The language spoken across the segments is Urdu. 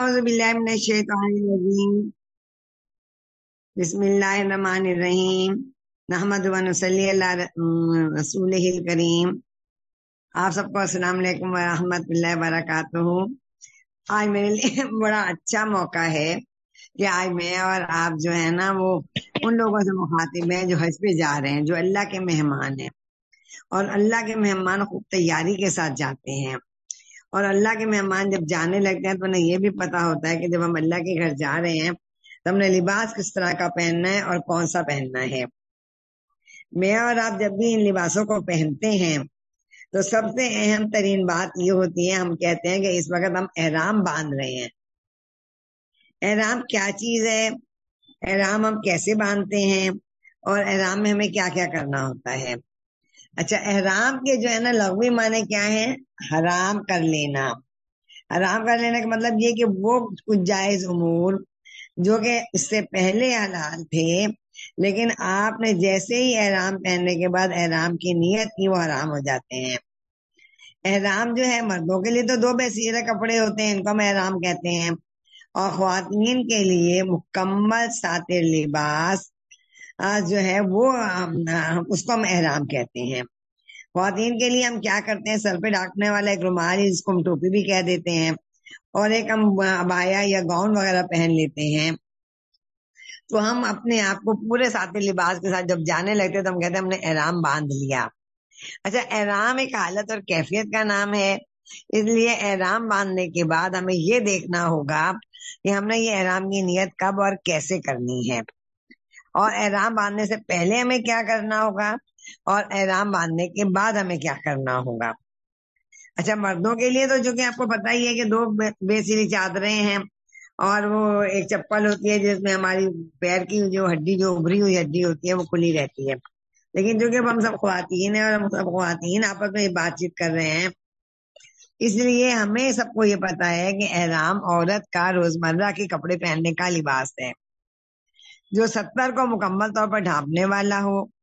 اعوذ باللہ من الشیطان الرجیم۔ بسم اللہ الرحمن الرحیم۔ نحمد و نصلی اللہ رسول الکریم۔ آپ سب کو السلام علیکم ورحمۃ اللہ وبرکاتہ۔ آج میرے لیے بڑا اچھا موقع ہے کہ آج میں اور آپ جو ہے نا، وہ ان لوگوں سے مخاطب ہیں جو حج پہ جا رہے ہیں، جو اللہ کے مہمان ہیں۔ اور اللہ کے مہمان خوب تیاری کے ساتھ جاتے ہیں۔ اور اللہ کے مہمان جب جانے لگتے ہیں تو انہیں یہ بھی پتا ہوتا ہے کہ جب ہم اللہ کے گھر جا رہے ہیں تو ہم نے لباس کس طرح کا پہننا ہے اور کون سا پہننا ہے۔ میں اور آپ جب بھی ان لباسوں کو پہنتے ہیں تو سب سے اہم ترین بات یہ ہوتی ہے، ہم کہتے ہیں کہ اس وقت ہم احرام باندھ رہے ہیں۔ احرام کیا چیز ہے؟ احرام ہم کیسے باندھتے ہیں؟ اور احرام میں ہمیں کیا کیا کرنا ہوتا ہے؟ اچھا احرام کے جو ہے نا لغوی معنی کیا ہے حرام کر لینا۔ حرام کر لینے کا مطلب یہ کہ وہ کچھ جائز امور جو کہ اس سے پہلے حلال تھے، لیکن آپ نے جیسے ہی احرام پہننے کے بعد احرام کی نیت کی، وہ حرام ہو جاتے ہیں۔ احرام جو ہے مردوں کے لیے تو دو بحثیرہ کپڑے ہوتے ہیں، ان کو ہم احرام کہتے ہیں۔ اور خواتین کے لیے مکمل ساتر لباس جو ہے وہ اس کو ہم احرام کہتے ہیں۔ خواتین کے لیے ہم کیا کرتے ہیں؟ سر پہ ڈاکنے والا ایک رومال جس کو ہم ٹوپی بھی کہہ دیتے ہیں۔ اور ایک ہم ابایا یا گاؤن وغیرہ پہن لیتے ہیں۔ تو ہم اپنے آپ کو پورے ساتھی لباس کے ساتھ جب جانے لگتے تو ہم کہتے ہیں ہم نے احرام باندھ لیا۔ اچھا احرام ایک حالت اور کیفیت کا نام ہے۔ اس لیے احرام باندھنے کے بعد ہمیں یہ دیکھنا ہوگا کہ ہم نے یہ احرام کی نیت کب اور کیسے کرنی ہے۔ اور احرام باندھنے سے پہلے ہمیں کیا کرنا ہوگا؟ اور احرام باندھنے کے بعد ہمیں کیا کرنا ہوگا؟ اچھا مردوں کے لیے تو جو کہ آپ کو پتا ہی ہے کہ دو بے سیری چادریں ہیں اور وہ ایک چپل ہوتی ہے جس میں ہماری پیر کی جو ہڈی جو ابری ہوئی ہڈی ہوتی ہے وہ کھلی رہتی ہے۔ لیکن جو کہ ہم سب خواتین ہیں اور ہم سب خواتین آپس میں بات چیت کر رہے ہیں۔ اس لیے ہمیں سب کو یہ پتا ہے کہ احرام عورت کا روزمرہ کے کپڑے پہننے کا لباس ہے۔ جو ستر کو مکمل طور پر ڈھانپنے والا ہو۔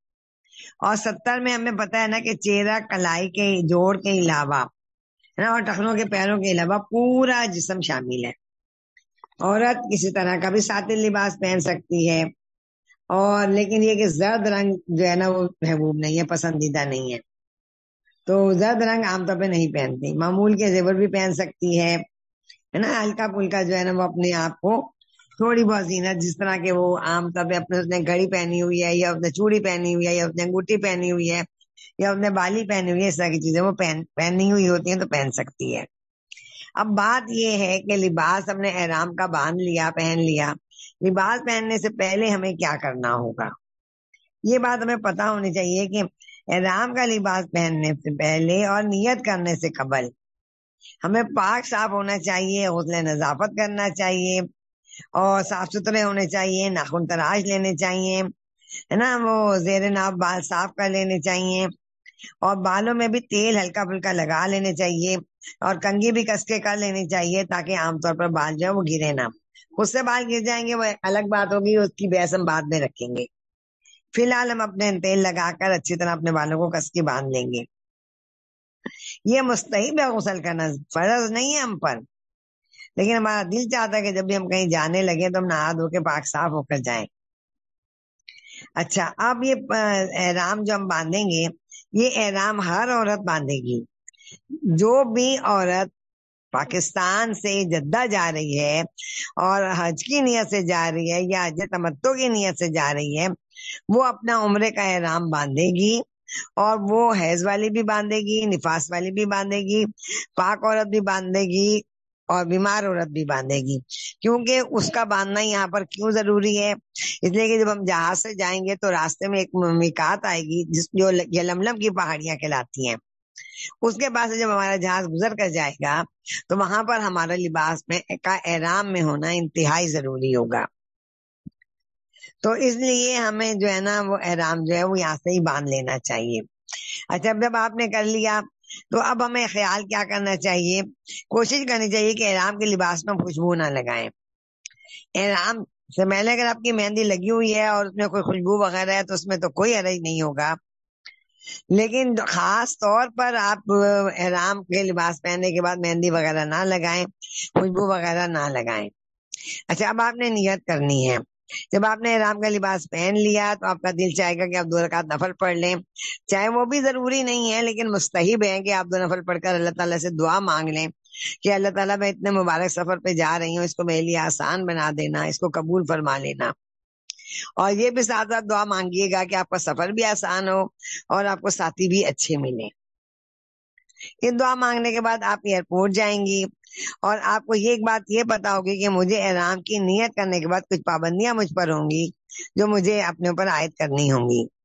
اور ستر میں ہمیں پتا ہے نا کہ چہرہ، کلائی کے جوڑ کے علاوہ، ہے نا، اور ٹخنوں کے پیروں کے علاوہ پورا جسم شامل ہے۔ عورت کسی طرح کا بھی ساتھی لباس پہن سکتی ہے۔ اور لیکن یہ کہ زرد رنگ جو ہے نا وہ محبوب نہیں ہے، پسندیدہ نہیں ہے۔ تو زرد رنگ عام طور پہ نہیں پہنتی۔ معمول کے زیور بھی پہن سکتی ہے نا، ہلکا پھلکا جو ہے نا وہ اپنے آپ کو تھوڑی بہت زینت، جس طرح کے وہ عام طور پہ اپنے اس نے گھڑی پہنی ہوئی ہے، یا اپنے چوڑی پہنی ہوئی ہے، یا اپنے انگوٹھی پہنی ہوئی ہے، یا اپنے بالی پہنی ہوئی ہے، اس طرح کی چیزیں وہ پہنی ہوئی ہوتی ہیں تو پہن سکتی ہے۔ اب بات یہ ہے کہ لباس ہم نے احرام کا باندھ لیا، پہن لیا۔ لباس پہننے سے پہلے ہمیں کیا کرنا ہوگا؟ یہ بات ہمیں پتا ہونی چاہیے کہ احرام کا لباس پہننے سے پہلے اور نیت کرنے سے قبل ہمیں پاک صاف ہونا چاہیے حوصلہ نظافت کرنا چاہیے۔ اور صاف ستھرے ہونے چاہیے، ناخن تراش لینے چاہیے، ہے نا؟ وہ زیر ناف بال صاف کر لینے چاہیے اور بالوں میں بھی تیل ہلکا پھلکا لگا لینے چاہیے اور کنگھی بھی کس کے کر لینی چاہیے تاکہ عام طور پر بال جو ہے وہ گرے نہ۔ خود سے بال گر جائیں گے، وہ الگ بات ہوگی، اس کی بحث ہم بعد میں رکھیں گے۔ فی الحال ہم اپنے تیل لگا کر اچھی طرح اپنے بالوں کو کس کے باندھ لیں گے۔ یہ مستحب ہے غسل کرنا، فرض نہیں ہے ہم پر۔ لیکن ہمارا دل چاہتا ہے کہ جب بھی ہم کہیں جانے لگے تو ہم نہا دھو کے پاک صاف ہو کر جائیں۔ اچھا اب یہ احرام جو ہم باندھیں گے، یہ احرام ہر عورت باندھے گی۔ جو بھی عورت پاکستان سے جدہ جا رہی ہے اور حج کی نیت سے جا رہی ہے یا حج تمتو کی نیت سے جا رہی ہے، وہ اپنا عمرے کا احرام باندھے گی اور وہ حیض والی بھی باندھے گی، نفاس والی بھی باندھے گی، پاک عورت بھی باندھے گی۔ اور بیمار عورت بھی باندھے گی۔ کیونکہ اس کا باندھنا یہاں پر کیوں ضروری ہے؟ اس لیے کہ جب ہم جہاز سے جائیں گے تو راستے میں ایک ممکات آئے گی، جس جو یلملم کی پہاڑیاں کہلاتی ہیں۔ اس کے بعد سے جب ہمارا جہاز گزر کر جائے گا، تو وہاں پر ہمارا لباس میں کا احرام میں ہونا انتہائی ضروری ہوگا۔ تو اس لیے ہمیں جو ہے نا وہ احرام جو ہے وہ یہاں سے ہی باندھ لینا چاہیے۔ اچھا جب آپ نے کر لیا تو اب ہمیں خیال کیا کرنا چاہیے؟ کوشش کرنی چاہیے کہ احرام کے لباس میں خوشبو نہ لگائیں۔ احرام سے پہلے اگر آپ کی مہندی لگی ہوئی ہے اور اس میں کوئی خوشبو وغیرہ ہے تو اس میں تو کوئی عرض نہیں ہوگا۔ لیکن خاص طور پر آپ احرام کے لباس پہننے کے بعد مہندی وغیرہ نہ لگائیں، خوشبو وغیرہ نہ لگائیں۔ اچھا اب آپ نے نیت کرنی ہے۔ جب آپ نے احرام کا لباس پہن لیا تو آپ کا دل چاہے گا کہ آپ دو رکعت نفل پڑھ لیں۔ چاہے وہ بھی ضروری نہیں ہے لیکن مستحب ہے کہ آپ دو نفل پڑھ کر اللہ تعالیٰ سے دعا مانگ لیں کہ اللہ تعالیٰ میں اتنے مبارک سفر پہ جا رہی ہوں، اس کو میرے لیے آسان بنا دینا، اس کو قبول فرما لینا۔ اور یہ بھی ساتھ ساتھ دعا مانگیے گا کہ آپ کا سفر بھی آسان ہو اور آپ کو ساتھی بھی اچھے ملے یہ دعا مانگنے کے بعد آپ ایئرپورٹ جائیں گی۔ اور آپ کو یہ ایک بات یہ پتا ہوگی کہ مجھے احرام کی نیت کرنے کے بعد کچھ پابندیاں مجھ پر ہوں گی جو مجھے اپنے اوپر عائد کرنی ہوں گی۔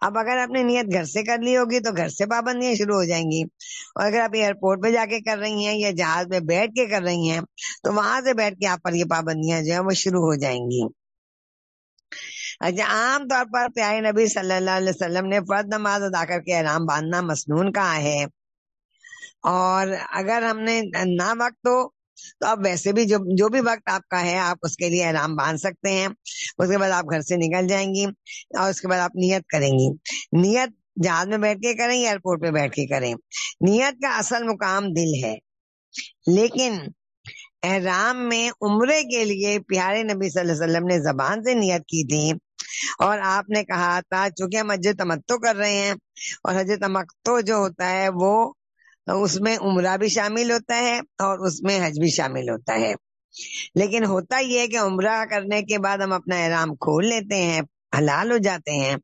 اب اگر آپ نے نیت گھر سے کر لی ہوگی تو گھر سے پابندیاں شروع ہو جائیں گی۔ اور اگر آپ ایئرپورٹ پہ جا کے کر رہی ہیں یا جہاز پہ بیٹھ کے کر رہی ہیں تو وہاں سے بیٹھ کے آپ پر یہ پابندیاں جو ہیں وہ شروع ہو جائیں گی۔ اچھا عام طور پر پیارے نبی صلی اللہ علیہ وسلم نے فرد نماز ادا کر کے احرام باندھنا مصنون کہا ہے۔ اور اگر ہم نے نہ وقت ہو تو اب ویسے بھی جو جو بھی وقت آپ کا ہے، آپ اس کے لیے آرام باندھ سکتے ہیں۔ اس کے بعد آپ گھر سے نکل جائیں گی اور اس کے بعد آپ نیت کریں گی۔ نیت جہاز میں بیٹھ کے کریں، ایئرپورٹ پہ بیٹھ کے کریں۔ نیت کا اصل مقام دل ہے۔ لیکن احرام میں عمرے کے لیے پیارے نبی صلی اللہ علیہ وسلم نے زبان سے نیت کی تھی۔ اور آپ نے کہا تھا، چونکہ ہم حج تمتو کر رہے ہیں اور حج تمتو جو ہوتا ہے، وہ اس میں عمرہ بھی شامل ہوتا ہے اور اس میں حج بھی شامل ہوتا ہے۔ لیکن ہوتا یہ ہے کہ عمرہ کرنے کے بعد ہم اپنا احرام کھول لیتے ہیں، حلال ہو جاتے ہیں۔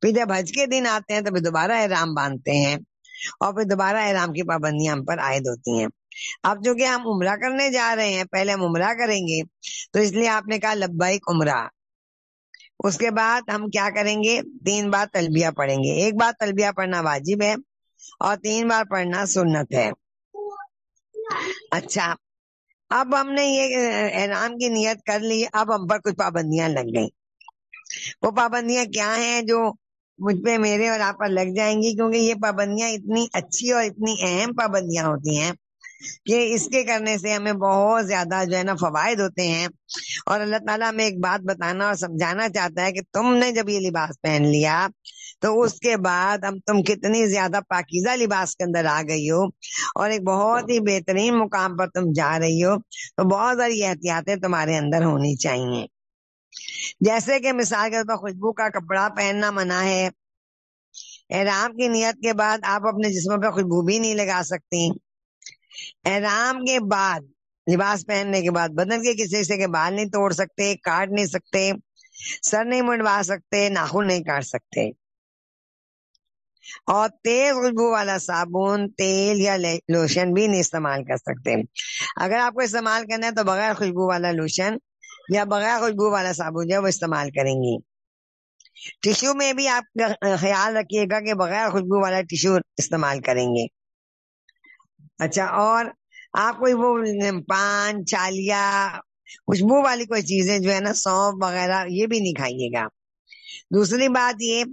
پھر جب حج کے دن آتے ہیں تو پھر دوبارہ احرام باندھتے ہیں اور پھر دوبارہ احرام کی پابندیاں ہم پر عائد ہوتی ہیں۔ اب جو کہ ہم عمرہ کرنے جا رہے ہیں، پہلے ہم عمرہ کریں گے۔ تو اس لیے آپ نے کہا لبائک عمرہ۔ اس کے بعد ہم کیا کریں گے؟ تین بار تلبیہ پڑھیں گے۔ ایک بار تلبیہ پڑھنا واجب ہے۔ اور تین بار پڑھنا سنت ہے۔ اچھا اب ہم نے یہ احرام کی نیت کر لی، اب ہم پر کچھ پابندیاں لگ گئی وہ پابندیاں کیا ہیں جو مجھ پہ میرے اور آپ پر لگ جائیں گی؟ کیونکہ یہ پابندیاں اتنی اچھی اور اتنی اہم پابندیاں ہوتی ہیں کہ اس کے کرنے سے ہمیں بہت زیادہ جو ہے نا فوائد ہوتے ہیں۔ اور اللہ تعالیٰ ہمیں ایک بات بتانا اور سمجھانا چاہتا ہے کہ تم نے جب یہ لباس پہن لیا تو اس کے بعد اب تم کتنی زیادہ پاکیزہ لباس کے اندر آ گئی ہو اور ایک بہت ہی بہترین مقام پر تم جا رہی ہو تو بہت ساری احتیاطیں تمہارے اندر ہونی چاہیے۔ جیسے کہ مثال کے طور پر خوشبو کا کپڑا پہننا منع ہے، احرام کی نیت کے بعد آپ اپنے جسم پہ خوشبو بھی نہیں لگا سکتی۔ احرام کے بعد، لباس پہننے کے بعد، بدن کے کسی حصے کے بال نہیں توڑ سکتے، کاٹ نہیں سکتے، سر نہیں منڈوا سکتے، ناخن نہیں کاٹ سکتے۔ اور تیز خوشبو والا صابن، تیل یا لوشن بھی نہیں استعمال کر سکتے۔ اگر آپ کو استعمال کرنا ہے تو بغیر خوشبو والا لوشن یا بغیر خوشبو والا صابن جو ہے وہ استعمال کریں گی۔ ٹشو میں بھی آپ خیال رکھیے گا کہ بغیر خوشبو والا ٹشو استعمال کریں گے۔ اچھا اور آپ کوئی وہ پان، چالیا، خوشبو والی کوئی چیزیں جو ہے نا سونپ وغیرہ یہ بھی نہیں کھائیے گا۔ دوسری بات یہ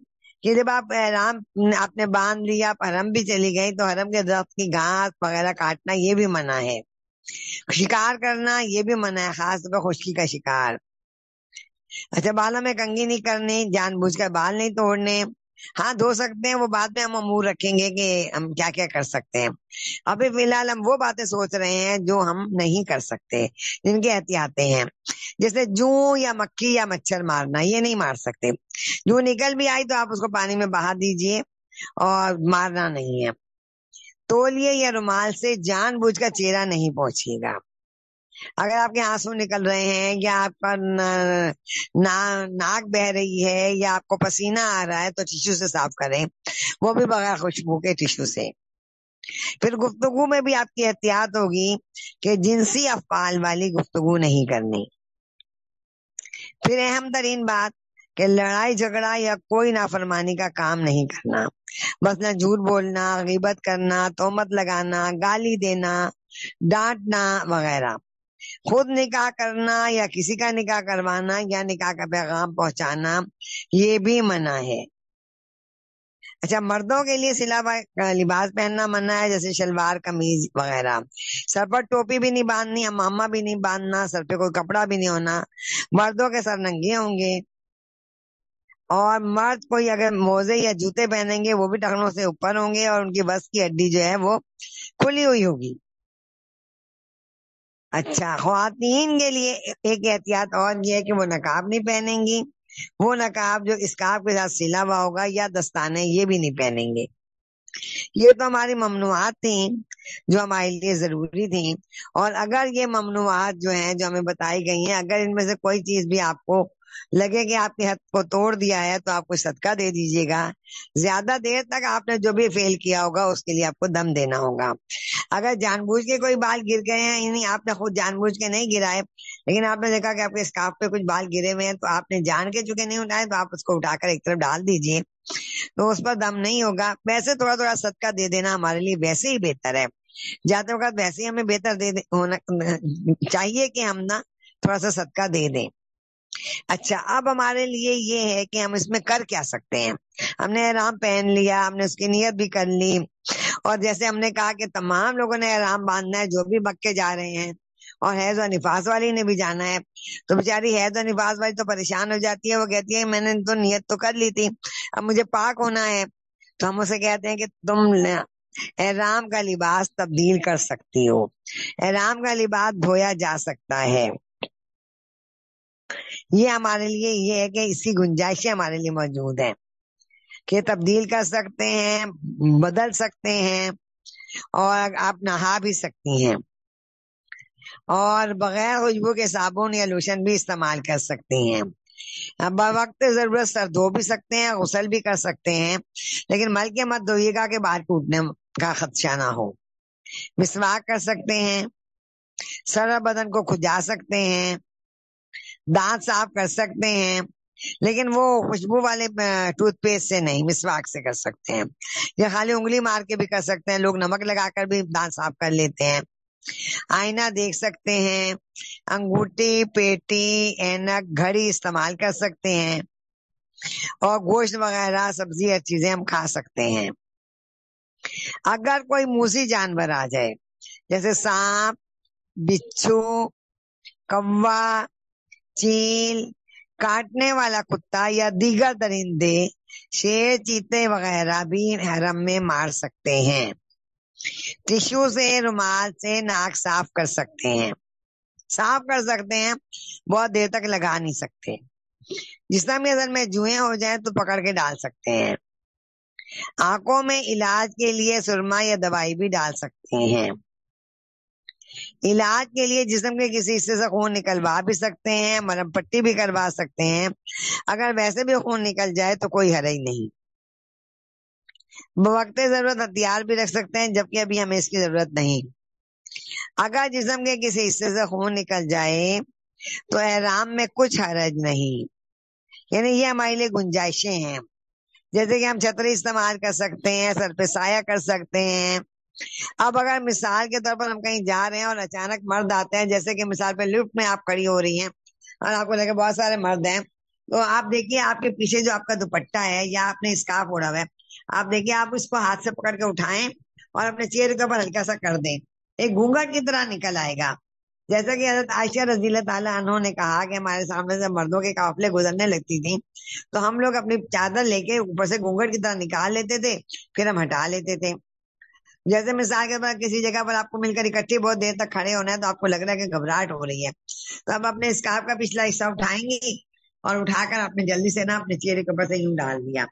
کہ جب آپ حرام آپ نے باندھ لیا، آپ حرم بھی چلی گئی تو حرم کے درخت کی گھاس وغیرہ کاٹنا یہ بھی منع ہے۔ شکار کرنا یہ بھی منع ہے، خاص طور پر خشکی کا شکار۔ اچھا بالوں میں کنگھی نہیں کرنی، جان بوجھ کر بال نہیں توڑنے۔ ہاں دھو سکتے ہیں، وہ بات میں ہم امور رکھیں گے کہ ہم کیا کیا کر سکتے ہیں۔ ابھی فی الحال ہم وہ باتیں سوچ رہے ہیں جو ہم نہیں کر سکتے، جن کی احتیاطیں ہیں۔ جیسے جو یا مکھی یا مچھر مارنا، یہ نہیں مار سکتے۔ جو نکل بھی آئی تو آپ اس کو پانی میں بہا دیجیے اور مارنا نہیں ہے۔ تولیے یا رومال سے جان بوجھ کا چہرہ نہیں پہنچے گا۔ اگر آپ کے آنسو نکل رہے ہیں یا آپ کا ناک بہ رہی ہے یا آپ کو پسینہ آ رہا ہے تو ٹشو سے صاف کریں۔ وہ بھی بغیر خوشبو کے ٹشو سے۔ پھر گفتگو میں بھی آپ کی احتیاط ہوگی کہ جنسی افعال والی گفتگو نہیں کرنی۔ پھر اہم ترین بات کہ لڑائی جھگڑا یا کوئی نافرمانی کا کام نہیں کرنا۔ بس نہ جھوٹ بولنا، غیبت کرنا تومت لگانا، گالی دینا، ڈانٹنا وغیرہ۔ خود نکاح کرنا یا کسی کا نکاح کروانا یا نکاح کا پیغام پہنچانا، یہ بھی منع ہے۔ اچھا مردوں کے لیے سلا لباس پہننا منع ہے، جیسے شلوار، قمیض وغیرہ۔ سر پر ٹوپی بھی نہیں باندھنی ماما بھی نہیں باندھنا، سر پہ کوئی کپڑا بھی نہیں ہونا۔ مردوں کے سر ننگے ہوں گے۔ اور مرد کوئی اگر موزے یا جوتے پہنیں گے، وہ بھی ٹخنوں سے اوپر ہوں گے اور ان کی بس کی ہڈی جو ہے وہ کھلی ہوئی ہوگی۔ اچھا خواتین کے لیے ایک احتیاط اور یہ ہے کہ وہ نقاب نہیں پہنیں گی۔ وہ نقاب جو اسکارف کے ساتھ سلا ہوا ہوگا یا دستانے یہ بھی نہیں پہنیں گے۔ یہ تو ہماری ممنوعات تھیں جو ہمارے لیے ضروری تھیں۔ اور اگر یہ ممنوعات جو ہیں جو ہمیں بتائی گئی ہیں، اگر ان میں سے کوئی چیز بھی آپ کو لگے کہ آپ کے حد کو توڑ دیا ہے تو آپ کو صدقہ دے دیجیے گا۔ زیادہ دیر تک آپ نے جو بھی فیل کیا ہوگا، اس کے لیے آپ کو دم دینا ہوگا۔ اگر جان بوجھ کے کوئی بال گر گئے ہیں یعنی آپ نے خود جان بوجھ کے نہیں گرائے، لیکن آپ نے دیکھا کہ آپ کے اسکاف پہ کچھ بال گرے ہوئے ہیں تو آپ نے جان کے چکے نہیں اٹھائے، تو آپ اس کو اٹھا کر ایک طرف ڈال دیجیے۔ تو اس پر دم نہیں ہوگا۔ ویسے تھوڑا تھوڑا صدقہ دے دینا ہمارے لیے ویسے ہی بہتر ہے۔ جاتے وقت ویسے ہی ہمیں بہتر دے ہونا چاہیے کہ ہم نا تھوڑا سا صدقہ دے دیں۔ اچھا اب ہمارے لیے یہ ہے کہ ہم اس میں کر کیا سکتے ہیں؟ ہم نے احرام پہن لیا، ہم نے اس کی نیت بھی کر لی۔ اور جیسے ہم نے کہا کہ تمام لوگوں نے احرام باندھنا ہے، جو بھی بکے جا رہے ہیں، اور حیض و نفاس والی نے بھی جانا ہے۔ تو بیچاری حیض و نفاس والی تو پریشان ہو جاتی ہے، وہ کہتی ہے میں نے تو نیت تو کر لی تھی، اب مجھے پاک ہونا ہے۔ تو ہم اسے کہتے ہیں کہ تم احرام کا لباس تبدیل کر سکتی ہو۔ احرام کا لباس دھویا جا سکتا ہے۔ یہ ہمارے لیے یہ ہے کہ اسی گنجائشیں ہمارے لیے موجود ہیں کہ تبدیل کر سکتے ہیں، بدل سکتے ہیں اور آپ نہا بھی سکتی ہیں اور بغیر خوشبو کے صابن یا لوشن بھی استعمال کر سکتے ہیں۔ وقت ضرورت سر دھو بھی سکتے ہیں، غسل بھی کر سکتے ہیں، لیکن مل کے مت دھوئیے گا کہ بال ٹوٹنے کا خدشہ نہ ہو۔ مسواک کر سکتے ہیں سر بدن کو کھجا سکتے ہیں دانت صاف کر سکتے ہیں، لیکن وہ خوشبو والے ٹوتھ پیسٹ سے نہیں، مسواک سے کر سکتے ہیں۔ یا خالی انگلی مار کے بھی کر سکتے ہیں، لوگ نمک لگا کر بھی دانت صاف کر لیتے ہیں۔ آئینہ دیکھ سکتے ہیں، انگوٹی، پیٹی، اینک، گھڑی استعمال کر سکتے ہیں۔ اور گوشت وغیرہ، سبزی ہر چیزیں ہم کھا سکتے ہیں۔ اگر کوئی موسی جانور آ جائے، جیسے سانپ، بچھو، کوا چیل کاٹنے والا کتا یا دیگر درندے شیر، چیتے وغیرہ بھی حرم میں مار سکتے ہیں۔ ٹشو سے، رومال سے ناک صاف کر سکتے ہیں۔ صاف کر سکتے ہیں، بہت دیر تک لگا نہیں سکتے۔ جسم میں اگر میں جوئیں ہو جائیں تو پکڑ کے ڈال سکتے ہیں۔ آنکھوں میں علاج کے لیے سرما یا دوائی بھی ڈال سکتے ہیں۔ علاج کے لیے جسم کے کسی حصے سے خون نکلوا بھی سکتے ہیں، مرم پٹی بھی کروا سکتے ہیں۔ اگر ویسے بھی خون نکل جائے تو کوئی ہر ہی نہیں۔ بوقت ضرورت ہتھیار بھی رکھ سکتے ہیں، جبکہ ابھی ہمیں اس کی ضرورت نہیں۔ اگر جسم کے کسی حصے سے خون نکل جائے تو احرام میں کچھ حرج نہیں۔ یعنی یہ ہمارے لیے گنجائشیں ہیں۔ جیسے کہ ہم چھتری استعمال کر سکتے ہیں، سر پہ سایہ کر سکتے ہیں۔ اب اگر مثال کے طور پر ہم کہیں جا رہے ہیں اور اچانک مرد آتے ہیں، جیسے کہ مثال پہ لفٹ میں آپ کھڑی ہو رہی ہیں اور آپ کو لگے بہت سارے مرد ہیں، تو آپ دیکھیے آپ کے پیچھے جو آپ کا دوپٹہ ہے یا آپ نے اسکارف اڑا ہوا ہے، آپ دیکھیے آپ اس کو ہاتھ سے پکڑ کے اٹھائیں اور اپنے چہرے کے اوپر ہلکا سا کر دیں۔ ایک گونگٹ کی طرح نکل آئے گا۔ جیسا کہ حضرت عائشہ رضی اللہ تعالیٰ عنہ نے کہا کہ ہمارے سامنے سے مردوں کے قافلے گزرنے لگتی تھی تو ہم لوگ اپنی چادر لے کے اوپر سے گونگٹ کی طرح نکال لیتے تھے، پھر ہم ہٹا لیتے تھے۔ جیسے مثال کے بعد کسی جگہ پر آپ کو مل کر اکٹھی بہت دیر تک کھڑے ہونا ہے تو آپ کو لگ رہا ہے کہ گھبراہٹ ہو رہی ہے۔ تو آپ اپنے اسکارف کا پچھلا حصہ اٹھائیں گے اور اٹھا کر آپ نے جلدی سے نا اپنے چہرے کے اوپر سے یوں ڈال دیا۔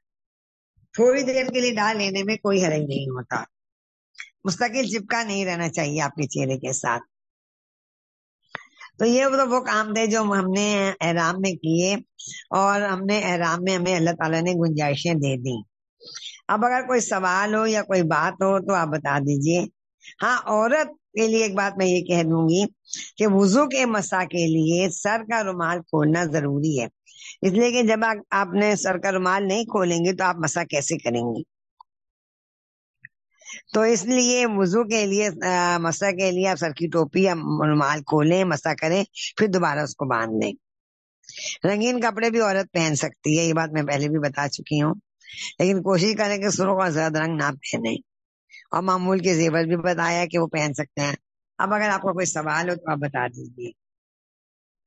تھوڑی دیر کے لیے ڈال لینے میں کوئی حرج نہیں ہوتا۔ مستقل چپکا نہیں رہنا چاہیے آپ کے چہرے کے ساتھ۔ تو یہ تو وہ کام تھے جو ہم نے احرام میں کیے اور ہم نے احرام میں ہمیں اللہ تعالیٰ نے گنجائشیں دے دی اب اگر کوئی سوال ہو یا کوئی بات ہو تو آپ بتا دیجیے۔ ہاں عورت کے لیے ایک بات میں یہ کہہ دوں گی کہ وضو کے مسا کے لیے سر کا رومال کھولنا ضروری ہے۔ اس لیے کہ جب آپ نے سر کا رومال نہیں کھولیں گے تو آپ مسا کیسے کریں گے تو اس لیے وضو کے لیے مسا کے لیے آپ سر کی ٹوپی یا رومال کھولیں، مسا کریں، پھر دوبارہ اس کو باندھ دیں رنگین کپڑے بھی عورت پہن سکتی ہے، یہ بات میں پہلے بھی بتا چکی ہوں۔ لیکن کوشش کریں کہ سرخ اور زیادہ رنگ نہ پہنے اور معمول کے زیور بھی بتایا کہ وہ پہن سکتے ہیں۔ اب اگر آپ کو کوئی سوال ہو تو آپ بتا دیجیے